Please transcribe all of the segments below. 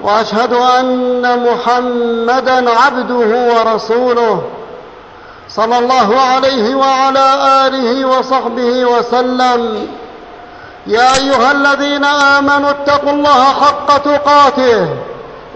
وأشهد أن محمدا عبده ورسوله صلى الله عليه وعلى آله وصحبه وسلم. يا أيها الذين آمنوا اتقوا الله حق تقاته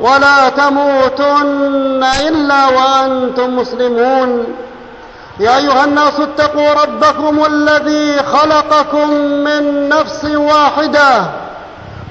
ولا تموتن إلا وأنتم مسلمون. يا أيها الناس اتقوا ربكم الذي خلقكم من نفس واحدة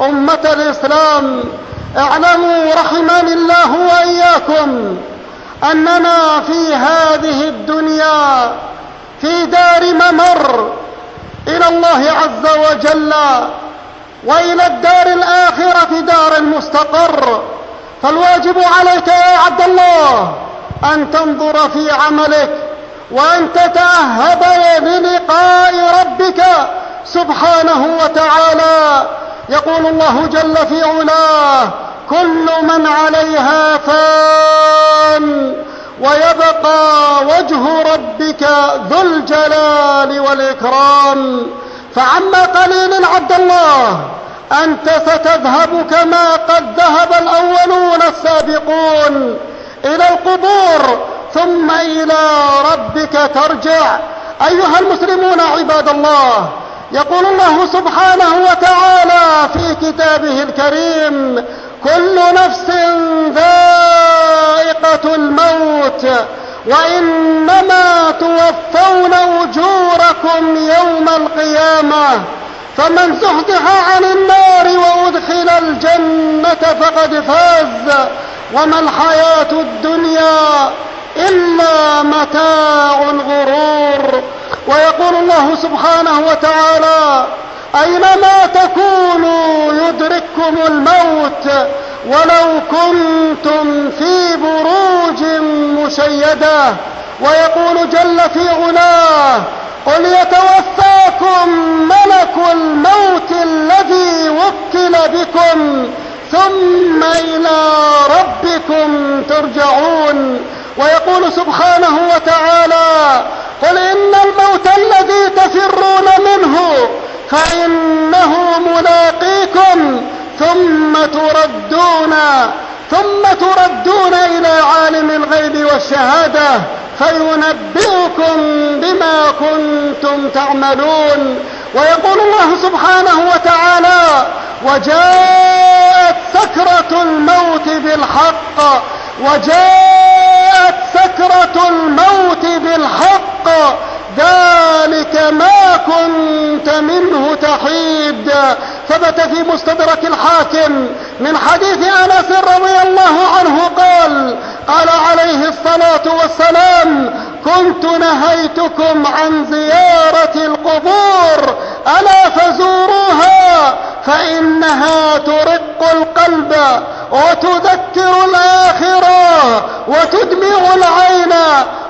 أمة الإسلام اعلموا رحمني الله وإياكم أننا في هذه الدنيا في دار ممر إلى الله عز وجل وإلى الدار الآخرة دار المستقر. فالواجب عليك يا عبد الله أن تنظر في عملك وأن تتأهب للقاء ربك سبحانه وتعالى. يقول الله جل في علاه كل من عليها فان ويبقى وجه ربك ذو الجلال والإكرام. فعما قليل عبد الله أنت ستذهب كما قد ذهب الأولون السابقون إلى القبور ثم إلى ربك ترجع. أيها المسلمون عباد الله يقول الله سبحانه وتعالى في كتابه الكريم كل نفس ذائقة الموت وإنما توفون أجوركم يوم القيامة فمن زحزح عن النار وأدخل الجنة فقد فاز وما الحياة الدنيا إلا متاع الغرور. ويقول الله سبحانه وتعالى أينما تكونوا يدرككم الموت ولو كنتم في بروج مشيدة. ويقول جل في علاه قل يتوفاكم ملك الموت الذي وكل بكم ثم إلى ربكم ترجعون. ويقول سبحانه وتعالى قل ان الموت الذي تفرون منه فإنه ملاقيكم ثم تردون ثم تردون إلى عالم الغيب والشهادة فينبئكم بما كنتم تعملون. ويقول الله سبحانه وتعالى وجاءت سكرة الموت بالحق وجاءت سكرة الموت بالحق. ذلك ما كنت منه تحيد. ثبت في مستدرك الحاكم من حديث أنس رضي الله عنه قال قال عليه الصلاة والسلام كنت نهيتكم عن زيارة القبور ألا فزوروها فإنها ترق القلب. وتذكر الآخرة وتدمع العين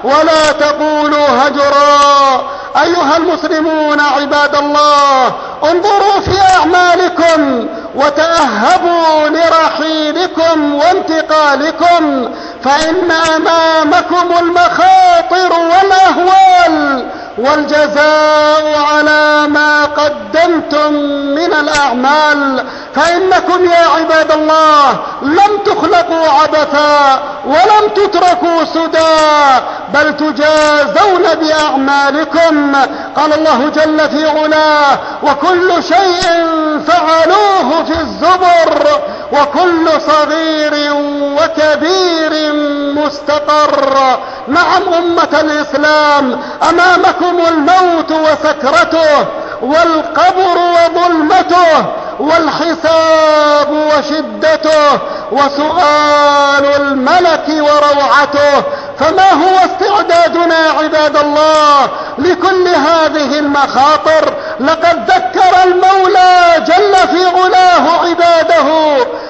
ولا تقولوا هجرا. أيها المسلمون عباد الله انظروا في أعمالكم وتأهبوا لرحيلكم وانتقالكم فإن أمامكم المخاطر والأهوال والجزاء على ما قدمتم من الأعمال فإنكم يا عباد الله لم تخلقوا عبثا ولم تتركوا سدى بل تجازون بأعمالكم. قال الله جل في علاه وكل شيء فعلوه في الزبر وكل صغير وكبير مستقر. نعم أمة الإسلام أمامكم الموت وسكرته والقبر وظلمته والحساب وشدته وسؤال الملك وروعته فما هو استعدادنا عباد الله لكل هذه المخاطر؟ لقد ذكر المولى جل في علاه عباده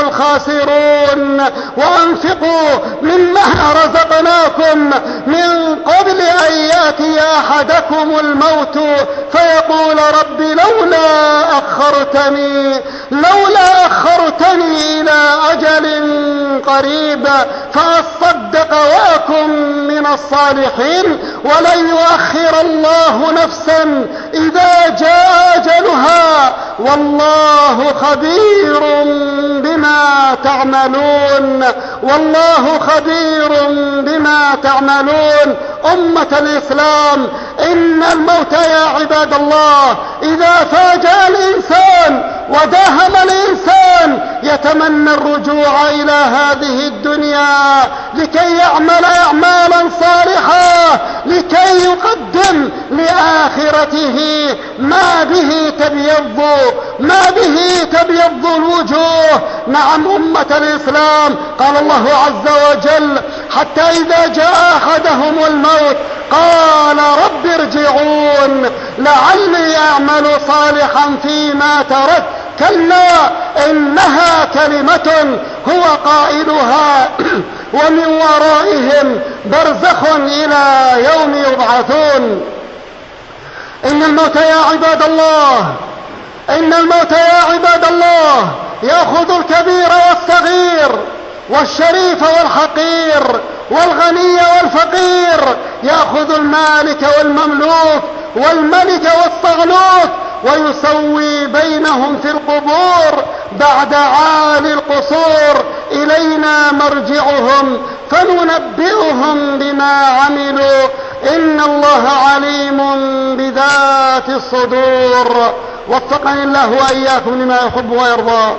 الخاسرون. وأنفقوا مما رزقناكم من قبل أن يأتي أحدكم الموت. فيقول رب لولا أخرتني لولا أخرتني إلى أجل قريب فأصدق وأكن من الصالحين. ولن يؤخر الله نفسا إذا جاء أجلها. والله خبير بما تعملون والله خبير بما تعملون. أمة الإسلام إن الموت يا عباد الله إذا فاجأ الإنسان وداهم الإنسان يتمنى الرجوع إلى هذه الدنيا لكي يعمل أعمالا صالحة لكي يقدم لآخرته ما به تبيض ما به تبيض الوجوه. نعم أمة الإسلام قال الله عز وجل حتى إذا جاء أحدهم الموت قال رب ارجعون لعلي أعمل صالحا فيما تركت كلا إنها كلمة هو قائلها ومن ورائهم برزخ إلى يوم يبعثون. إن الموت يا عباد الله إن الموت يا عباد الله يأخذ الكبير والصغير والشريف والحقير. والغني والفقير يأخذ المالك والمملوك والملك والصغلوك ويسوي بينهم في القبور بعد عالي القصور. إلينا مرجعهم فننبئهم بما عملوا. إن الله عليم بذات الصدور. وفقني الله وإياكم لما يحب ويرضى.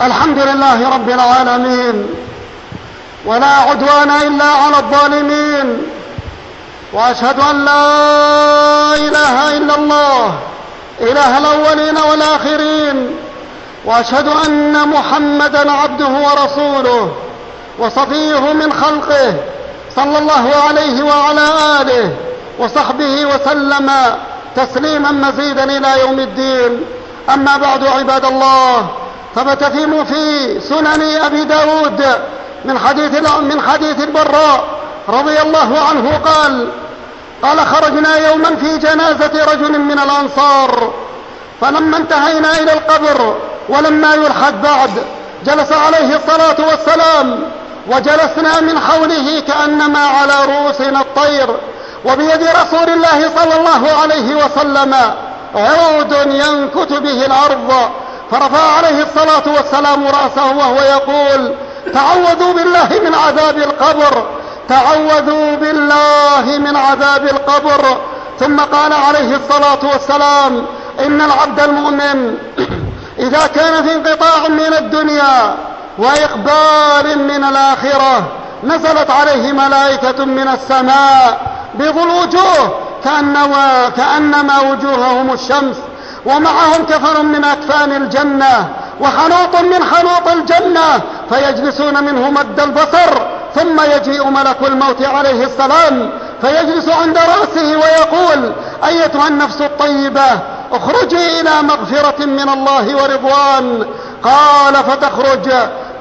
الحمد لله رب العالمين ولا عدوان إلا على الظالمين وأشهد أن لا إله إلا الله إله الأولين والآخرين وأشهد أن محمدا عبده ورسوله وصفيه من خلقه صلى الله عليه وعلى آله وصحبه وسلم تسليما مزيدا إلى يوم الدين. أما بعد عباد الله ثبت في في سنن أبي داود من حديث من حديث البراء رضي الله عنه قال قال خرجنا يوما في جنازة رجل من الأنصار فلما انتهينا إلى القبر ولما يلحد بعد جلس عليه الصلاة والسلام وجلسنا من حوله كأنما على رؤوسنا الطير وبيد رسول الله صلى الله عليه وسلم عود ينكت به الأرض فرفع عليه الصلاة والسلام رأسه وهو يقول تعوذوا بالله من عذاب القبر تعوذوا بالله من عذاب القبر. ثم قال عليه الصلاة والسلام إن العبد المؤمن إذا كان في انقطاع من الدنيا وإقبال من الآخرة نزلت عليه ملائكة من السماء بيض الوجوه كأنما, كأنما وجوههم الشمس ومعهم كفر من أكفان الجنة وحنوط من حنوط الجنة فيجلسون منه مد البصر ثم يجيء ملك الموت عليه السلام فيجلس عند رأسه ويقول أيتها النفس الطيبة اخرجي إلى مغفرة من الله ورضوان. قال فتخرج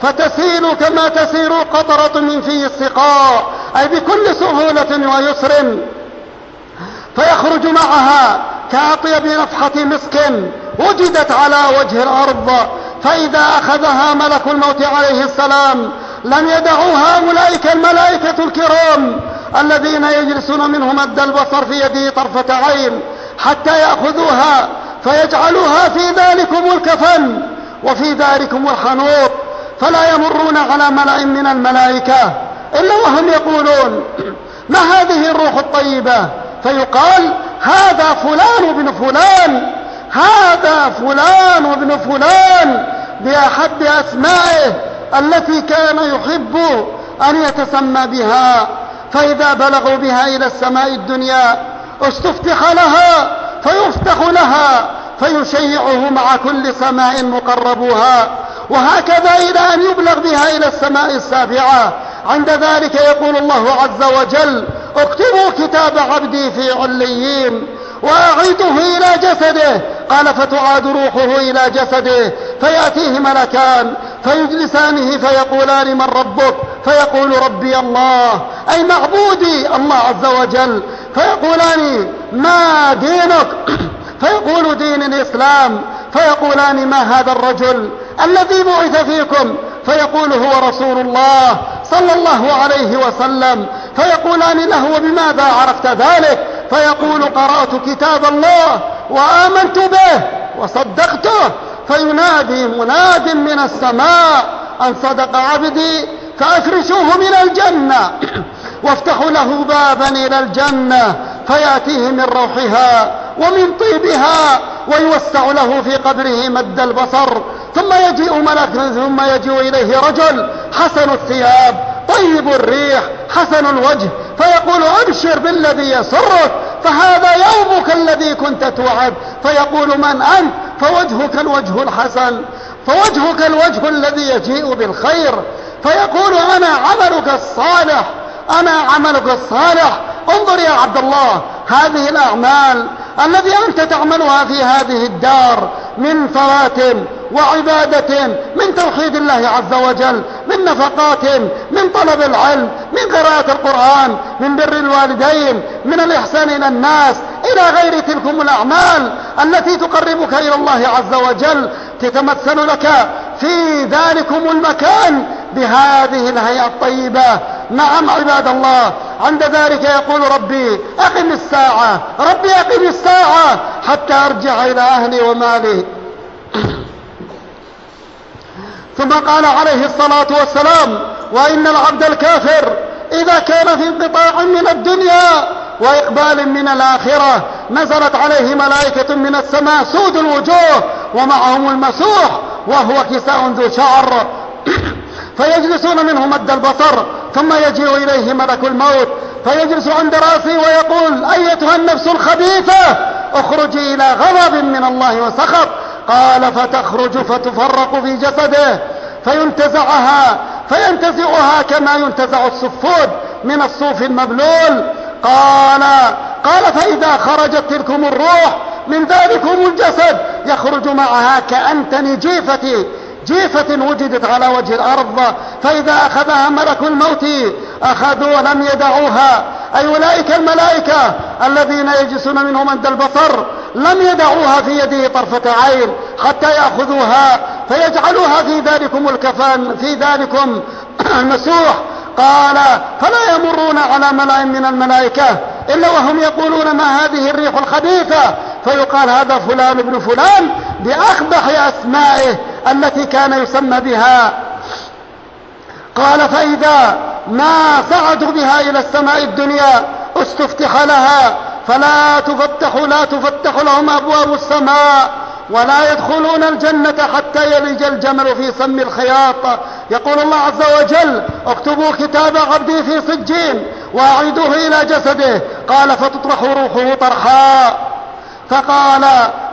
فتسيل كما تسير قطرة من في السقاء أي بكل سهولة ويسر. فيخرج معها كأطيب نفحة مسك وجدت على وجه الأرض فإذا أخذها ملك الموت عليه السلام لم يدعوها أولئك الملائكة الكرام الذين يجلسون منه مد البصر في يده طرفة عين حتى يأخذوها فيجعلوها في ذلكم الكفن وفي ذلكم الحنوط فلا يمرون على ملأ من الملائكة إلا وهم يقولون ما هذه الروح الطيبة؟ فيقال هذا فلان ابن فلان هذا فلان ابن فلان بأحب أسمائه التي كان يحب أن يتسمى بها. فإذا بلغوا بها إلى السماء الدنيا استفتح لها فيفتح لها فيشيعه مع كل سماء مقربوها. وهكذا إلى أن يبلغ بها إلى السماء السابعة. عند ذلك يقول الله عز وجل اكتبوا كتاب عبدي في عليين وأعيده إلى جسده. قال فتعاد روحه إلى جسده فيأتيه ملكان فيجلسانه فيقولان من ربك؟ فيقول ربي الله. أي معبودي الله عز وجل. فيقولان ما دينك؟ فيقول دين الإسلام. فيقولان ما هذا الرجل الذي بعث فيكم؟ فيقول هو رسول الله صلى الله عليه وسلم. فيقولان له وبماذا عرفت ذلك؟ فيقول قرأت كتاب الله وآمنت به وصدقته. فينادي مناد من السماء أن صدق عبدي فأفرشوه من الجنة. وافتحوا له بابا إلى الجنة فيأتيه من روحها ومن طيبها ويوسع له في قبره مد البصر. ثم يجيء ملك ثم يجيء إليه رجل حسن الثياب طيب الريح حسن الوجه فيقول أبشر بالذي يسرك فهذا يومك الذي كنت توعد. فيقول من أنت؟ فوجهك الوجه الحسن فوجهك الوجه الذي يجيء بالخير. فيقول أنا عملك الصالح أنا عملك الصالح. انظر يا عبد الله هذه الأعمال الذي أنت تعملها في هذه الدار من صلاة وعبادة من توحيد الله عز وجل من نفقات من طلب العلم من قراءة القرآن من بر الوالدين من الإحسان إلى الناس إلى غير تلكم الأعمال التي تقربك إلى الله عز وجل تتمثل لك في ذلكم المكان بهذه الهيئة الطيبة. نعم عباد الله عند ذلك يقول ربي أقم الساعة ربي أقم الساعة حتى أرجع إلى أهلي ومالي. ثم قال عليه الصلاة والسلام وإن العبد الكافر إذا كان في انقطاع من الدنيا وإقبال من الآخرة نزلت عليه ملائكة من السماء سود الوجوه ومعهم المسوح وهو كساء ذو شعر. فيجلسون منه مد البصر ثم يجيء إليه ملك الموت فيجلس عند رأسه ويقول أيتها النفس الخبيثة؟ اخرجي إلى غضب من الله وسخط. قال فتخرج فتفرق في جسده فينتزعها فينتزعها كما ينتزع الصفود من الصوف المبلول. قال قال فإذا خرجت تلكم الروح من ذلكم الجسد يخرج معها كأنتن جيفة جيفة وجدت على وجه الأرض. فإذا أخذها ملك الموت أخذوا ولم يدعوها. أي أولئك الملائكة الذين يجلسون منهم مد البصر لم يدعوها في يده طرفة عين حتى يأخذوها فيجعلوها في ذلكم الكفان في ذلكم المسوح قال فلا يمرون على ملأ من الملائكة إلا وهم يقولون ما هذه الريح الخبيثة. فيقال هذا فلان ابن فلان بأخبح أسمائه التي كان يسمى بها. قال فإذا ما صعدوا بها إلى السماء الدنيا استفتح لها. فلا تفتح لا تفتح لهم أبواب السماء ولا يدخلون الجنة حتى يلج الجمل في سم الخياط. يقول الله عز وجل اكتبوا كتاب عبدي في سجين واعيدوه إلى جسده. قال فتطرح روحه طرحا. فقال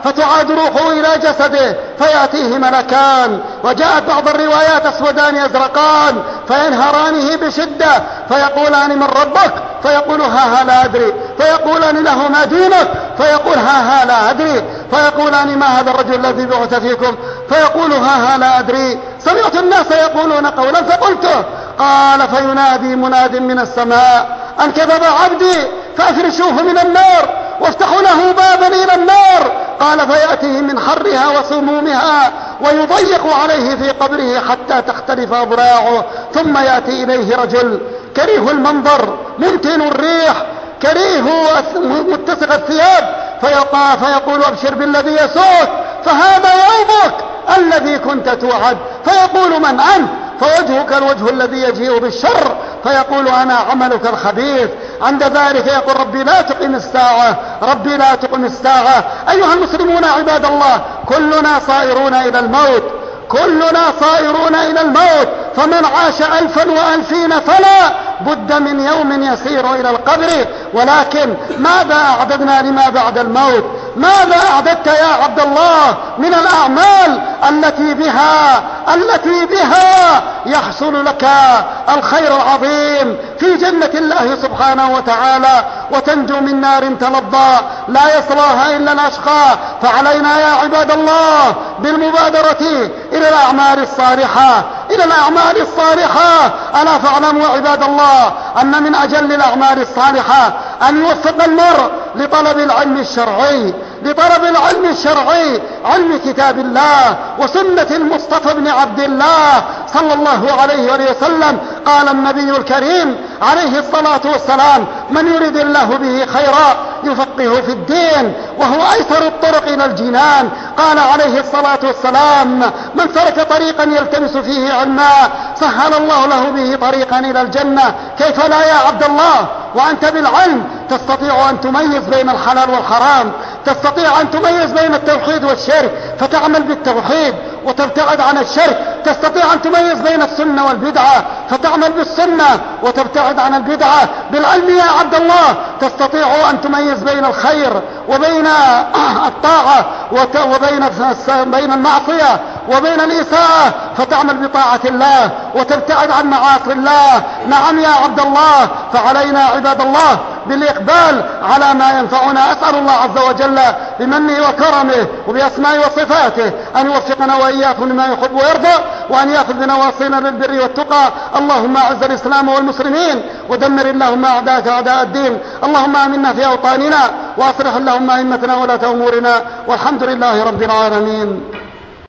فتعاد روحه إلى جسده فيأتيه ملكان. وجاءت بعض الروايات أسودان يزرقان فينهرانه بشدة فيقولان من ربك؟ فيقول ها ها لا أدري. فيقولان له ما دينك؟ فيقول ها ها لا أدري. فيقولان ما هذا الرجل الذي بعث فيكم؟ فيقول ها ها لا أدري. سمعت الناس يقولون قولا فقلته قال فينادي مناد من السماء أن كذب عبدي فأفرشوه من النار. وافتحوا له بابا إلى النار. قال فيأتيه من حرها وسمومها ويضيق عليه في قبره حتى تختلف أضراعه ثم يأتي إليه رجل كريه المنظر ممتن الريح كريه متسق الثياب. فيقع فيقول أبشر بالذي يسوك فهذا يومك الذي كنت توعد. فيقول من أنت؟ فوجهك الوجه الذي يجيء بالشر. فيقول أنا عملك الخبيث. عند ذلك يقول ربي لا تقم الساعة ربي لا تقم الساعة. أيها المسلمون عباد الله كلنا صائرون إلى الموت كلنا صائرون إلى الموت. فمن عاش ألفا وألفين فلا بد من يوم يسير إلى القبر. ولكن ماذا أعددنا لما بعد الموت؟ ماذا أعددت يا عبد الله من الأعمال التي بها التي بها يحصل لك الخير العظيم في جنة الله سبحانه وتعالى وتنجو من نار تلظى لا يصلاها إلا الأشقى. فعلينا يا عباد الله بالمبادرة إلى الأعمال الصالحة إلى الأعمال الصالحة. ألا فاعلموا عباد الله أن من أجل الأعمال الصالحة أن يوفق المرء لطلب العلم الشرعي لطلب العلم الشرعي علم كتاب الله وسنة المصطفى بن عبد الله صلى الله عليه وسلم. قال النبي الكريم عليه الصلاة والسلام من يريد الله به خيرا يفقهه في الدين وهو أيسر الطرق إلى الجنان. قال عليه الصلاة والسلام من سلك طريقا يلتمس فيه علما سهل الله له به طريقا إلى الجنة. كيف لا يا عبد الله؟ وأنت بالعلم تستطيع أن تميز بين الحلال والحرام. تستطيع أن تميز بين التوحيد والشرك فتعمل بالتوحيد وتبتعد عن الشرك. تستطيع أن تميز بين السنة والبدعة فتعمل بالسنة وتبتعد عن البدعة. بالعلم يا عبد الله تستطيع أن تميز بين الخير وبين الطاعة وبين بين المعصية وبين الإساءة. فتعمل بطاعة الله وتبتعد عن معاصي الله. نعم يا عبد الله فعلينا عباد الله. بالإقبال على ما ينفعنا. أسأل الله عز وجل بمنه وكرمه وبأسمائه وصفاته أن يوفقنا وإياكم لما يحب ويرضى وأن يأخذ بنواصينا للبر والتقى. اللهم أعز الإسلام والمسلمين ودمر اللهم أعداءك أعداء الدين. اللهم آمنا في أوطاننا وأصلح اللهم أئمتنا ولاة أمورنا. والحمد لله رب العالمين.